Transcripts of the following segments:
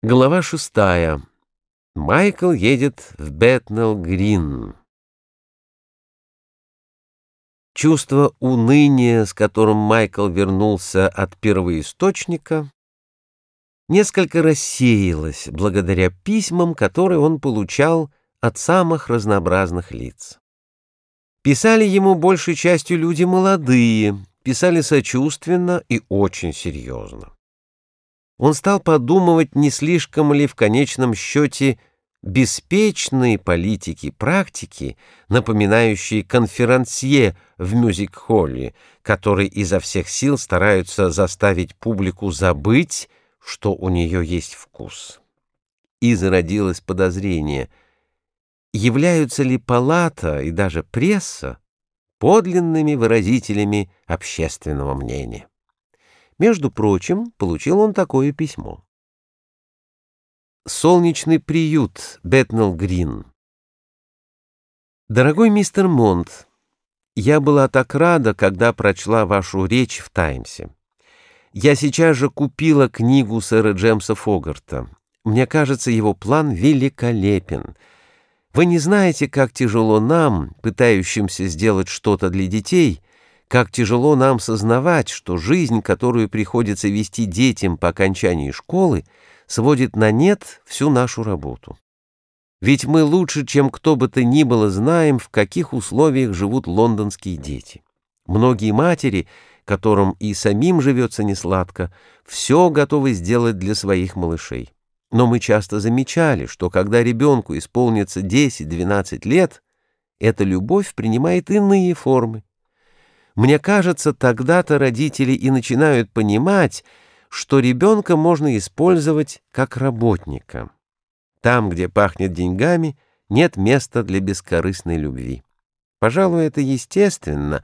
Глава шестая. Майкл едет в Бэтнелл-Грин. Чувство уныния, с которым Майкл вернулся от первоисточника, несколько рассеялось благодаря письмам, которые он получал от самых разнообразных лиц. Писали ему большей частью люди молодые, писали сочувственно и очень серьезно он стал подумывать, не слишком ли в конечном счете беспечные политики практики, напоминающие конферансье в мюзик-холле, которые изо всех сил стараются заставить публику забыть, что у нее есть вкус. И зародилось подозрение, являются ли палата и даже пресса подлинными выразителями общественного мнения. Между прочим, получил он такое письмо. Солнечный приют, Бэтнелл Грин. Дорогой мистер Монт, я была так рада, когда прочла вашу речь в «Таймсе». Я сейчас же купила книгу сэра Джемса Фогарта. Мне кажется, его план великолепен. Вы не знаете, как тяжело нам, пытающимся сделать что-то для детей, как тяжело нам сознавать, что жизнь, которую приходится вести детям по окончании школы, сводит на нет всю нашу работу. Ведь мы лучше, чем кто бы то ни было, знаем, в каких условиях живут лондонские дети. Многие матери, которым и самим живется несладко, все готовы сделать для своих малышей. Но мы часто замечали, что когда ребенку исполнится 10-12 лет, эта любовь принимает иные формы. Мне кажется, тогда-то родители и начинают понимать, что ребенка можно использовать как работника. Там, где пахнет деньгами, нет места для бескорыстной любви. Пожалуй, это естественно,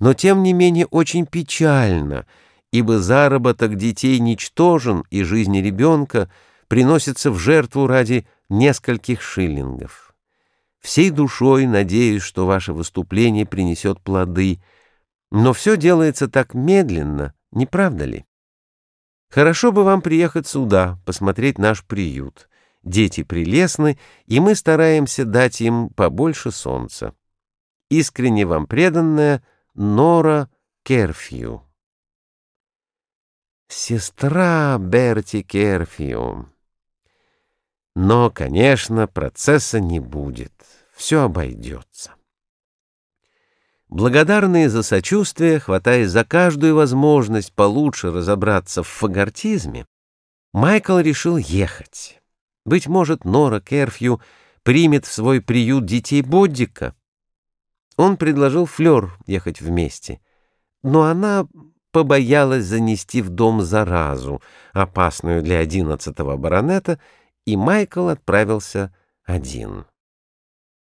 но тем не менее очень печально, ибо заработок детей ничтожен, и жизни ребенка приносится в жертву ради нескольких шиллингов. Всей душой надеюсь, что ваше выступление принесет плоды — но все делается так медленно, не правда ли? Хорошо бы вам приехать сюда, посмотреть наш приют. Дети прелестны, и мы стараемся дать им побольше солнца. Искренне вам преданная Нора Керфью. Сестра Берти Керфью. Но, конечно, процесса не будет. Все обойдется. Благодарные за сочувствие, хватаясь за каждую возможность получше разобраться в фагортизме, Майкл решил ехать. Быть может, Нора Керфью примет в свой приют детей Боддика. Он предложил Флёр ехать вместе, но она побоялась занести в дом заразу, опасную для одиннадцатого баронета, и Майкл отправился один.